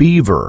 beaver.